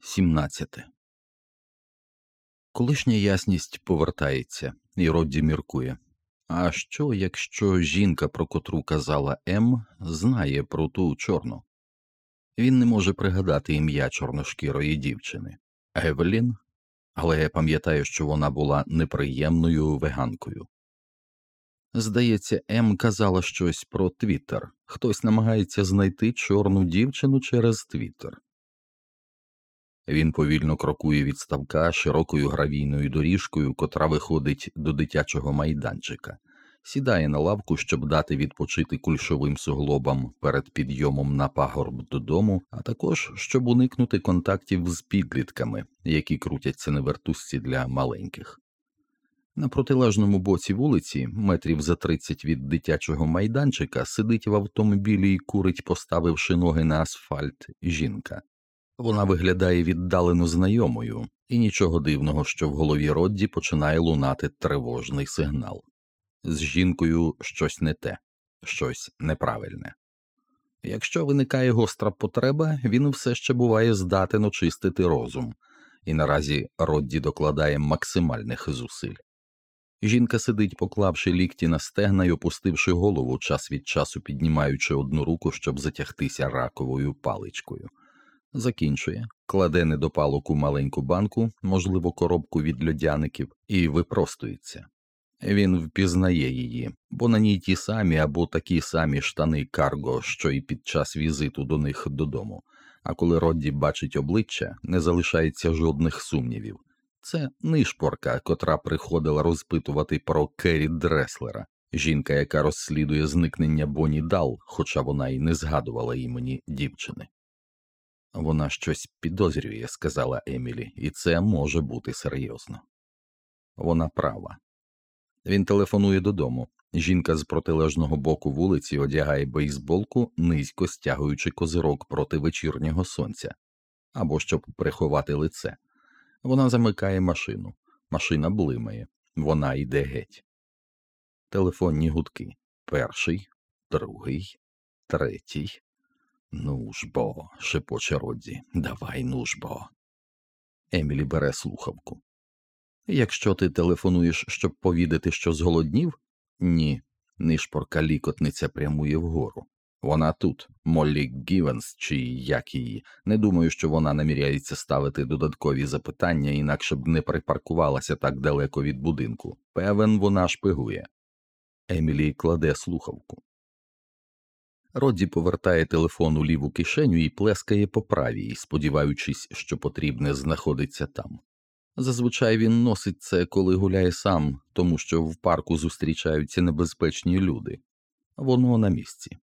17. Колишня ясність повертається, і Родді міркує. А що, якщо жінка, про котру казала М, знає про ту чорну? Він не може пригадати ім'я чорношкірої дівчини Евелін, але я пам'ятаю, що вона була неприємною веганкою. Здається, М казала щось про Твіттер. Хтось намагається знайти чорну дівчину через Твіттер. Він повільно крокує від ставка широкою гравійною доріжкою, котра виходить до дитячого майданчика, сідає на лавку, щоб дати відпочити кульшовим суглобам перед підйомом на пагорб додому, а також щоб уникнути контактів з підлітками, які крутяться на вертушці для маленьких. На протилежному боці вулиці, метрів за 30 від дитячого майданчика, сидить в автомобілі і курить, поставивши ноги на асфальт, жінка. Вона виглядає віддалено знайомою, і нічого дивного, що в голові Родді починає лунати тривожний сигнал. З жінкою щось не те, щось неправильне. Якщо виникає гостра потреба, він все ще буває здатен очистити розум, і наразі Родді докладає максимальних зусиль. Жінка сидить, поклавши лікті на стегна й опустивши голову, час від часу піднімаючи одну руку, щоб затягтися раковою паличкою закінчує, кладе недопалок у маленьку банку, можливо, коробку від льодяників, і випростується. Він впізнає її, бо на ній ті самі або такі самі штани карго, що й під час візиту до них додому. А коли Родді бачить обличчя, не залишається жодних сумнівів. Це нишпорка, котра приходила розпитувати про Керрі Дреслера, жінка, яка розслідує зникнення Бонні Дал, хоча вона й не згадувала імені дівчини. Вона щось підозрює, сказала Емілі, і це може бути серйозно. Вона права. Він телефонує додому. Жінка з протилежного боку вулиці одягає бейсболку, низько стягуючи козирок проти вечірнього сонця або щоб приховати лице. Вона замикає машину. Машина блимає, вона йде геть. Телефонні гудки перший, другий, третій. Ну ж бо, шепоче Родді, давай ну ж бо. Емілі бере слухавку. Якщо ти телефонуєш, щоб повідати, що зголоднів? Ні. Нишпорка лікотниця прямує вгору. Вона тут, Моллі Гівенс, чи як її. Не думаю, що вона наміряється ставити додаткові запитання, інакше б не припаркувалася так далеко від будинку. Певен, вона шпигує. Емілі кладе слухавку. Родді повертає телефон у ліву кишеню і плескає по правій, сподіваючись, що потрібне знаходиться там. Зазвичай він носить це, коли гуляє сам, тому що в парку зустрічаються небезпечні люди. Воно на місці.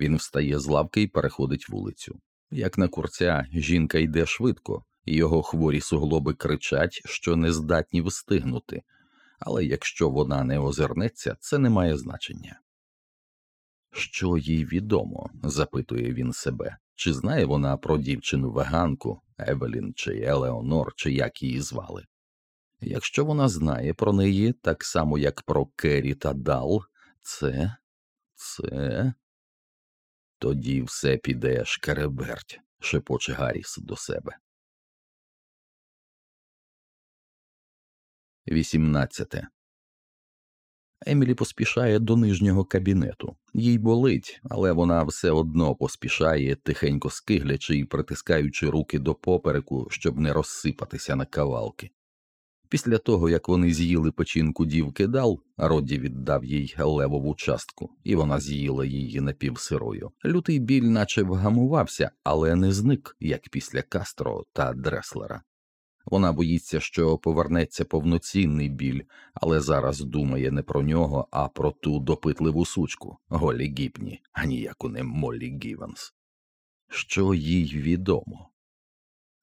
Він встає з лавки і переходить вулицю. Як на курця, жінка йде швидко, і його хворі суглоби кричать, що не здатні встигнути, але якщо вона не озирнеться, це не має значення. Що їй відомо? запитує він себе, чи знає вона про дівчину веганку, Евелін чи Елеонор, чи як її звали? Якщо вона знає про неї так само, як про Керрі та Дал, це, це. Тоді все піде шкереберть, шепоче Гарріс до себе. Вісімнадцяте. Емілі поспішає до нижнього кабінету. Їй болить, але вона все одно поспішає, тихенько скиглячи і притискаючи руки до попереку, щоб не розсипатися на кавалки. Після того, як вони з'їли печінку дівки дал, Родді віддав їй левову частку, і вона з'їла її напівсирою. Лютий біль наче вгамувався, але не зник, як після Кастро та Дреслера. Вона боїться, що повернеться повноцінний біль, але зараз думає не про нього, а про ту допитливу сучку Голі Гіпні, а ніяку не Моллі Гівенс. Що їй відомо?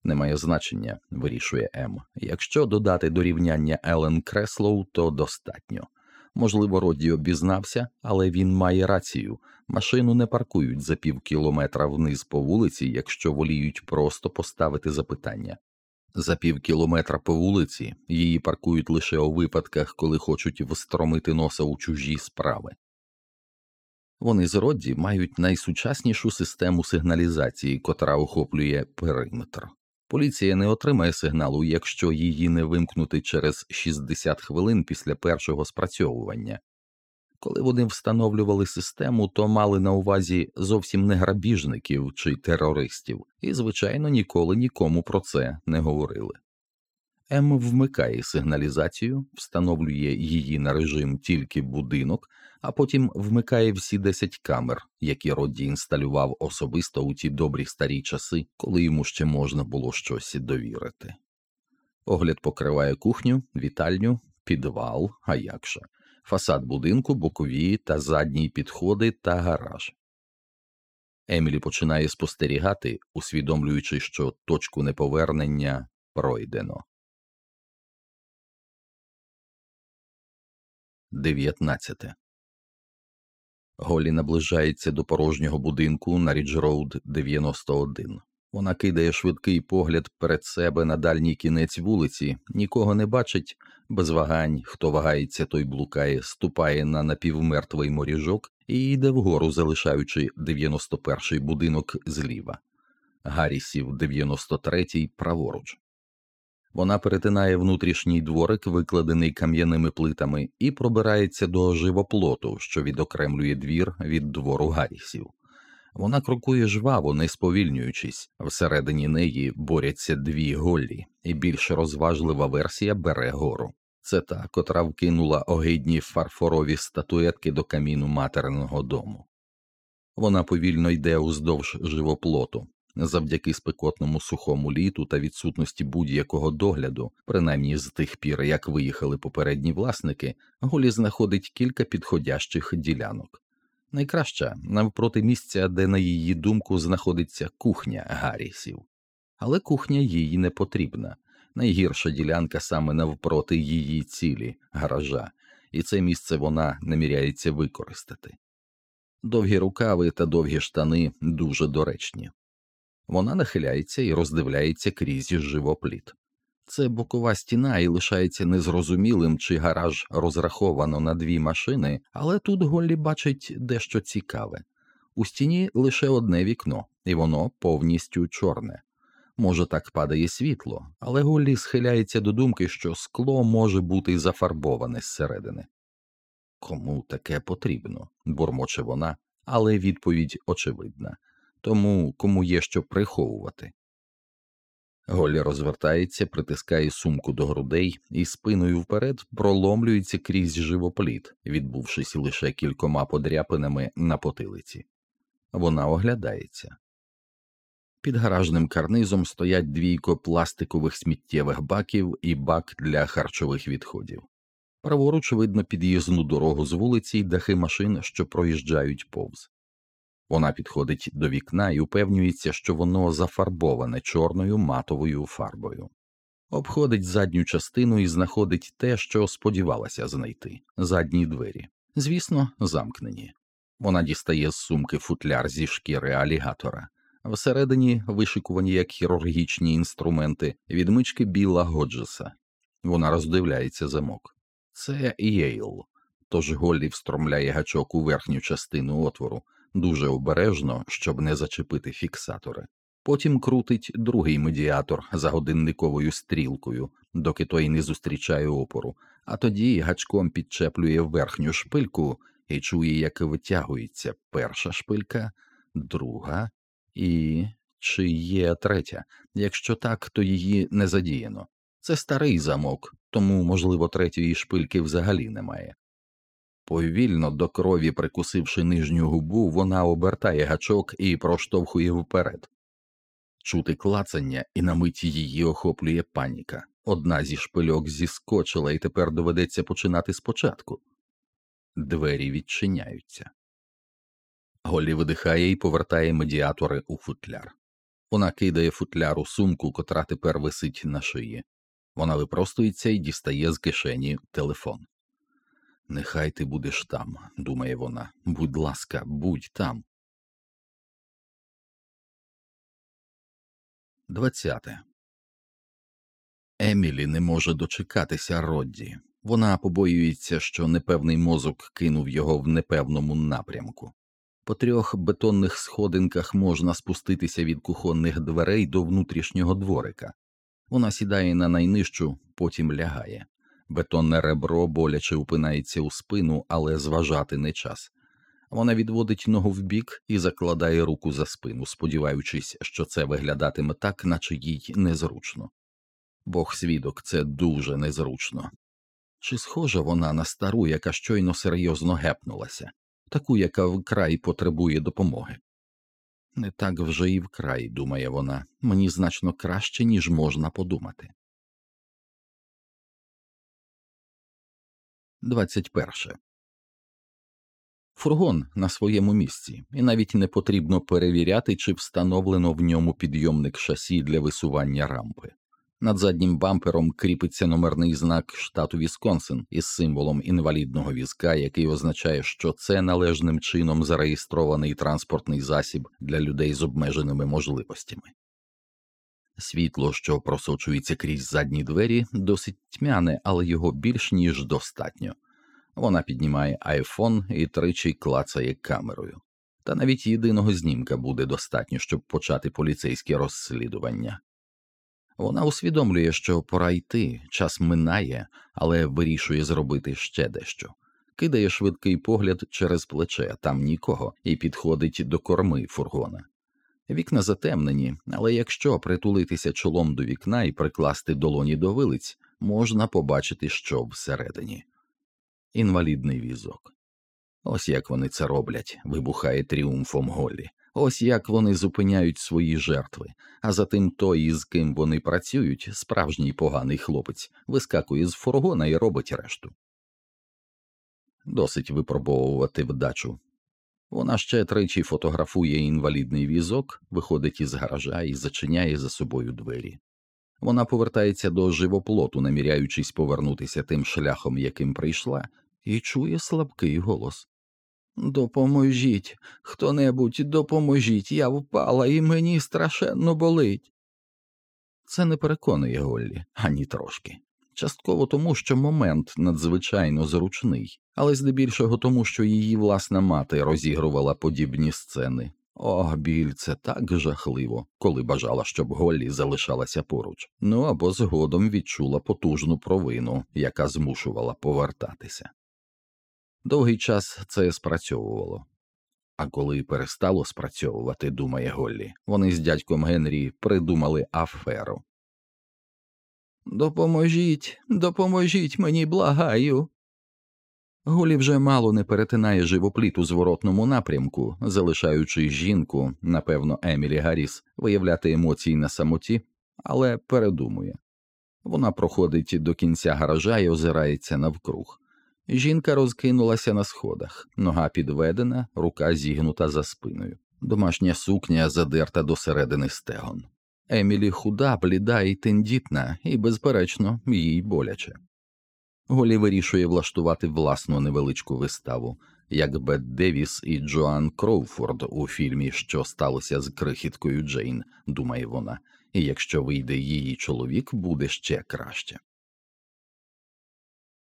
Немає значення, вирішує М. Якщо додати до рівняння Елен Креслоу, то достатньо. Можливо, Родді обізнався, але він має рацію машину не паркують за пів кілометра вниз по вулиці, якщо воліють просто поставити запитання. За пів кілометра по вулиці її паркують лише у випадках, коли хочуть встромити носа у чужі справи. Вони з Родді мають найсучаснішу систему сигналізації, котра охоплює периметр. Поліція не отримає сигналу, якщо її не вимкнути через 60 хвилин після першого спрацьовування. Коли вони встановлювали систему, то мали на увазі зовсім не грабіжників чи терористів, і, звичайно, ніколи нікому про це не говорили. М вмикає сигналізацію, встановлює її на режим тільки будинок, а потім вмикає всі 10 камер, які Родді інсталював особисто у ті добрі старі часи, коли йому ще можна було щось довірити. Огляд покриває кухню, вітальню, підвал, а як же, фасад будинку, бокові та задні підходи та гараж. Емілі починає спостерігати, усвідомлюючи, що точку неповернення пройдено. 19. Голі наближається до порожнього будинку на Рідж-Роуд 91. Вона кидає швидкий погляд перед себе на дальній кінець вулиці, нікого не бачить, без вагань, хто вагається, той блукає, ступає на напівмертвий моріжок і йде вгору, залишаючи 91-й будинок зліва. Гаррісів 93-й праворуч. Вона перетинає внутрішній дворик, викладений кам'яними плитами, і пробирається до живоплоту, що відокремлює двір від двору Гаррісів. Вона крокує жваво, не сповільнюючись, всередині неї борються дві голлі, і більш розважлива версія бере гору. Це та, котра вкинула огидні фарфорові статуетки до каміну материного дому. Вона повільно йде уздовж живоплоту, завдяки спекотному сухому літу та відсутності будь-якого догляду, принаймні з тих пір, як виїхали попередні власники, Голі знаходить кілька підходящих ділянок. Найкраща навпроти місця, де, на її думку, знаходиться кухня Гаррісів. Але кухня їй не потрібна. Найгірша ділянка саме навпроти її цілі, гаража, і це місце вона наміряється використати. Довгі рукави та довгі штани дуже доречні. Вона нахиляється і роздивляється крізь живопліт. Це бокова стіна і лишається незрозумілим, чи гараж розраховано на дві машини, але тут Голлі бачить дещо цікаве. У стіні лише одне вікно, і воно повністю чорне. Може, так падає світло, але Голлі схиляється до думки, що скло може бути зафарбоване зсередини. Кому таке потрібно? бурмоче вона, але відповідь очевидна тому кому є що приховувати. Голі розвертається, притискає сумку до грудей і спиною вперед проломлюється крізь живопліт, відбувшись лише кількома подряпинами на потилиці. Вона оглядається. Під гаражним карнизом стоять двійко пластикових сміттєвих баків і бак для харчових відходів. Праворуч видно під'їзну дорогу з вулиці й дахи машин, що проїжджають повз. Вона підходить до вікна і упевнюється, що воно зафарбоване чорною матовою фарбою, обходить задню частину і знаходить те, що сподівалася знайти задні двері. Звісно, замкнені. Вона дістає з сумки футляр зі шкіри алігатора. Всередині вишикувані як хірургічні інструменти відмички Біла Годжеса. Вона роздивляється замок. Це Єйл. Тож Голлі встромляє гачок у верхню частину отвору, дуже обережно, щоб не зачепити фіксатори. Потім крутить другий медіатор за годинниковою стрілкою, доки той не зустрічає опору, а тоді гачком підчеплює верхню шпильку і чує, як витягується перша шпилька, друга і чи є третя. Якщо так, то її не задіяно. Це старий замок, тому, можливо, третьої шпильки взагалі немає. Повільно до крові прикусивши нижню губу, вона обертає гачок і проштовхує вперед. Чути клацання, і на мить її охоплює паніка. Одна зі шпильок зіскочила, і тепер доведеться починати спочатку. Двері відчиняються. Голі видихає і повертає медіатори у футляр. Вона кидає футляр у сумку, котра тепер висить на шиї. Вона випростується і дістає з кишені телефон. Нехай ти будеш там, думає вона. Будь ласка, будь там. Двадцяте. Емілі не може дочекатися Родді. Вона побоюється, що непевний мозок кинув його в непевному напрямку. По трьох бетонних сходинках можна спуститися від кухонних дверей до внутрішнього дворика. Вона сідає на найнижчу, потім лягає. Бетонне ребро боляче упинається у спину, але зважати не час. Вона відводить ногу вбік і закладає руку за спину, сподіваючись, що це виглядатиме так, наче їй незручно. Бог свідок, це дуже незручно. Чи схожа вона на стару, яка щойно серйозно гепнулася, таку, яка вкрай потребує допомоги? Не так вже і вкрай, думає вона, мені значно краще, ніж можна подумати. 21. Фургон на своєму місці, і навіть не потрібно перевіряти, чи встановлено в ньому підйомник шасі для висування рампи. Над заднім бампером кріпиться номерний знак штату Вісконсин із символом інвалідного візка, який означає, що це належним чином зареєстрований транспортний засіб для людей з обмеженими можливостями. Світло, що просочується крізь задні двері, досить тьмяне, але його більш ніж достатньо. Вона піднімає айфон і тричі клацає камерою. Та навіть єдиного знімка буде достатньо, щоб почати поліцейське розслідування. Вона усвідомлює, що пора йти, час минає, але вирішує зробити ще дещо. Кидає швидкий погляд через плече, там нікого, і підходить до корми фургона. Вікна затемнені, але якщо притулитися чолом до вікна і прикласти долоні до вилиць, можна побачити, що всередині. Інвалідний візок. Ось як вони це роблять, вибухає тріумфом Голлі. Ось як вони зупиняють свої жертви, а за тим той, із ким вони працюють, справжній поганий хлопець, вискакує з фургона і робить решту. Досить випробовувати вдачу. Вона ще тричі фотографує інвалідний візок, виходить із гаража і зачиняє за собою двері. Вона повертається до живоплоту, наміряючись повернутися тим шляхом, яким прийшла, і чує слабкий голос. Допоможіть, хто небудь, допоможіть, я впала і мені страшенно болить. Це не переконує Голлі ані трошки. Частково тому, що момент надзвичайно зручний, але здебільшого тому, що її власна мати розігрувала подібні сцени. О, біль, це так жахливо, коли бажала, щоб Голлі залишалася поруч, ну або згодом відчула потужну провину, яка змушувала повертатися. Довгий час це спрацьовувало. А коли перестало спрацьовувати, думає Голлі, вони з дядьком Генрі придумали аферу. Допоможіть, допоможіть мені, благаю. Голі вже мало не перетинає живопліт у зворотному напрямку, залишаючи жінку, напевно, Емілі Гарріс, виявляти емоції на самоті, але передумує. Вона проходить до кінця гаража і озирається навкруг. Жінка розкинулася на сходах, нога підведена, рука зігнута за спиною. Домашня сукня задерта до середини стегон. Емілі худа, бліда і тендітна, і, безперечно, їй боляче. Голі вирішує влаштувати власну невеличку виставу, як Бет Девіс і Джоан Кроуфорд у фільмі Що сталося з крихіткою Джейн, думає вона, і якщо вийде її чоловік, буде ще краще.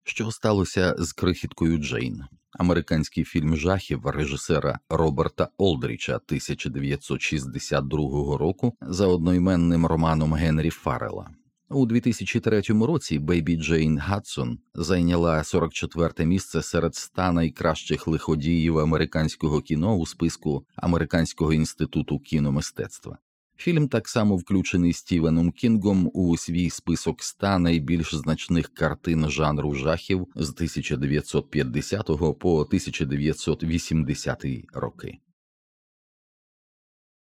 Що сталося з крихіткою Джейн? Американський фільм жахів режисера Роберта Олдріча 1962 року за одноіменним романом Генрі Фаррела. У 2003 році Бейбі Джейн Гадсон зайняла 44-те місце серед ста найкращих лиходіїв американського кіно у списку Американського інституту кіномистецтва. Фільм так само включений Стівеном Кінгом у свій список ста найбільш значних картин жанру жахів з 1950 по 1980 роки.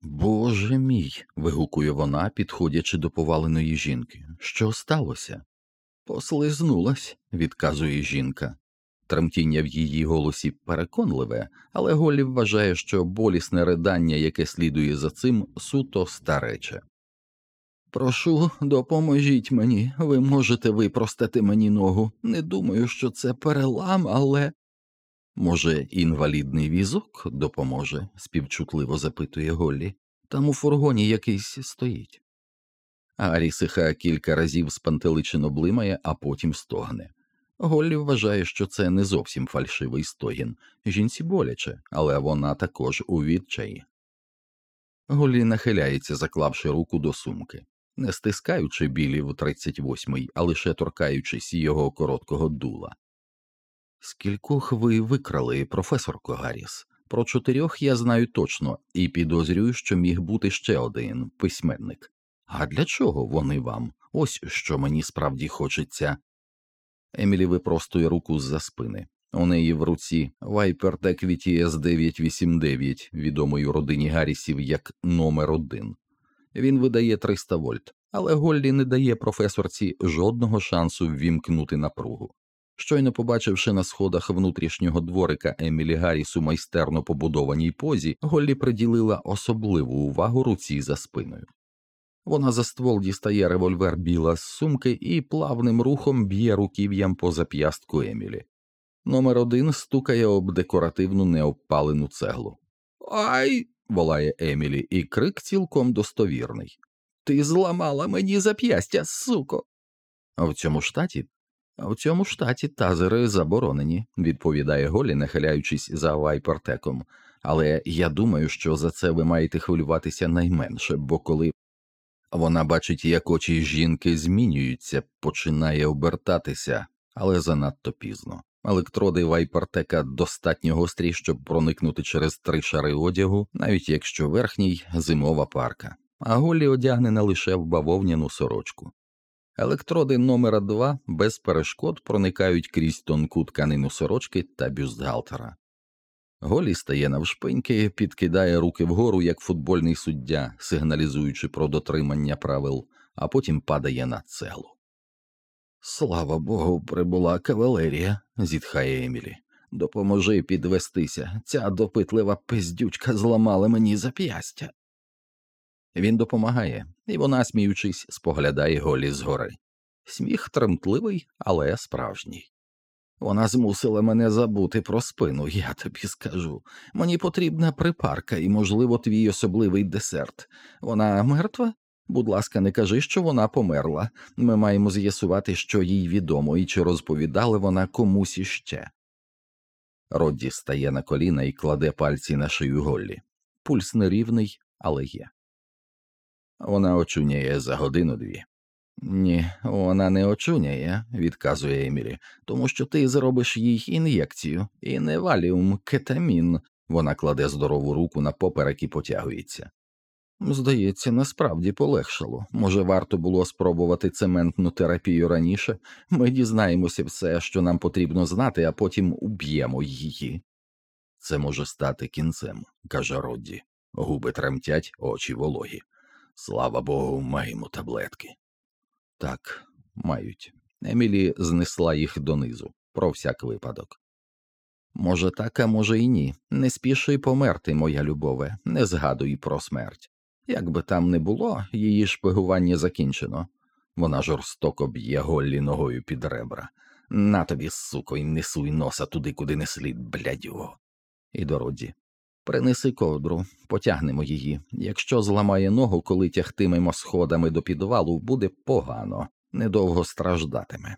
Боже мій. вигукує вона, підходячи до поваленої жінки. Що сталося? Послизнулась, відказує жінка. Тремтіння в її голосі переконливе, але Голлі вважає, що болісне ридання, яке слідує за цим, суто старече. Прошу, допоможіть мені, ви можете випростати мені ногу. Не думаю, що це перелам, але. Може, інвалідний візок допоможе? співчутливо запитує Голлі. Там у фургоні якийсь стоїть. Арісиха кілька разів спантеличено блимає, а потім стогне. Голлі вважає, що це не зовсім фальшивий стогін. Жінці боляче, але вона також у відчаї. Голлі нахиляється, заклавши руку до сумки, не стискаючи білі в 38-й, а лише торкаючись його короткого дула. Скількох ви викрали, професорко Гарріс? Про чотирьох я знаю точно і підозрюю, що міг бути ще один письменник. А для чого вони вам? Ось що мені справді хочеться. Емілі випростує руку з-за спини. У неї в руці Vipertec VTS 989, відомий родині Гаррісів як номер один. Він видає 300 вольт, але Голлі не дає професорці жодного шансу ввімкнути напругу. Щойно побачивши на сходах внутрішнього дворика Емілі Гарріс у майстерно побудованій позі, Голлі приділила особливу увагу руці за спиною. Вона за ствол дістає револьвер біла з сумки і плавним рухом б'є руків'ям по зап'ястку Емілі. Номер один стукає об декоративну необпалену цеглу. Ай. волає Емілі, і крик цілком достовірний. Ти зламала мені зап'ястя, суко. А в цьому штаті? В цьому штаті тазери заборонені, відповідає Голі, нахиляючись за вайпертеком. Але я думаю, що за це ви маєте хвилюватися найменше, бо коли вона бачить, як очі жінки змінюються, починає обертатися, але занадто пізно. Електроди вайпертека достатньо гострі, щоб проникнути через три шари одягу, навіть якщо верхній зимова парка, а голі одягнена лише в бавовняну сорочку. Електроди номера 2 без перешкод проникають крізь тонку тканину сорочки та бюстгальтера. Голі стає навшпиньки, підкидає руки вгору, як футбольний суддя, сигналізуючи про дотримання правил, а потім падає на цеглу. Слава Богу, прибула кавалерія, зітхає Емілі. Допоможи підвестися. Ця допитлива пиздючка зламала мені зап'ястя. Він допомагає, і вона, сміючись, споглядає голі згори. Сміх тремтливий, але справжній. Вона змусила мене забути про спину, я тобі скажу. Мені потрібна припарка і, можливо, твій особливий десерт. Вона мертва? Будь ласка, не кажи, що вона померла. Ми маємо з'ясувати, що їй відомо, і чи розповідала вона комусь іще. Родді стає на коліна і кладе пальці на шию Голлі. Пульс нерівний, але є. Вона очуняє за годину дві. Ні, вона не очуняє, відказує Емілі, тому що ти зробиш їй ін'єкцію, і не валіум, кетамін. Вона кладе здорову руку на поперек і потягується. Здається, насправді полегшало. Може, варто було спробувати цементну терапію раніше. Ми дізнаємося все, що нам потрібно знати, а потім уб'ємо її. Це може стати кінцем, каже Родді. Губи тремтять, очі вологі. Слава Богу, маємо таблетки. Так, мають. Емілі знесла їх донизу, про всяк випадок. Може, так, а може, і ні. Не спіши померти, моя любове, не згадуй про смерть. Як би там не було, її шпигування закінчено. Вона жорстоко б'є Голлі ногою під ребра. На тобі, суко, й несуй носа туди, куди не слід, блядю. І до Родді. Принеси ковдру, потягнемо її. Якщо зламає ногу, коли тягтимемо сходами до підвалу, буде погано, недовго страждатиме.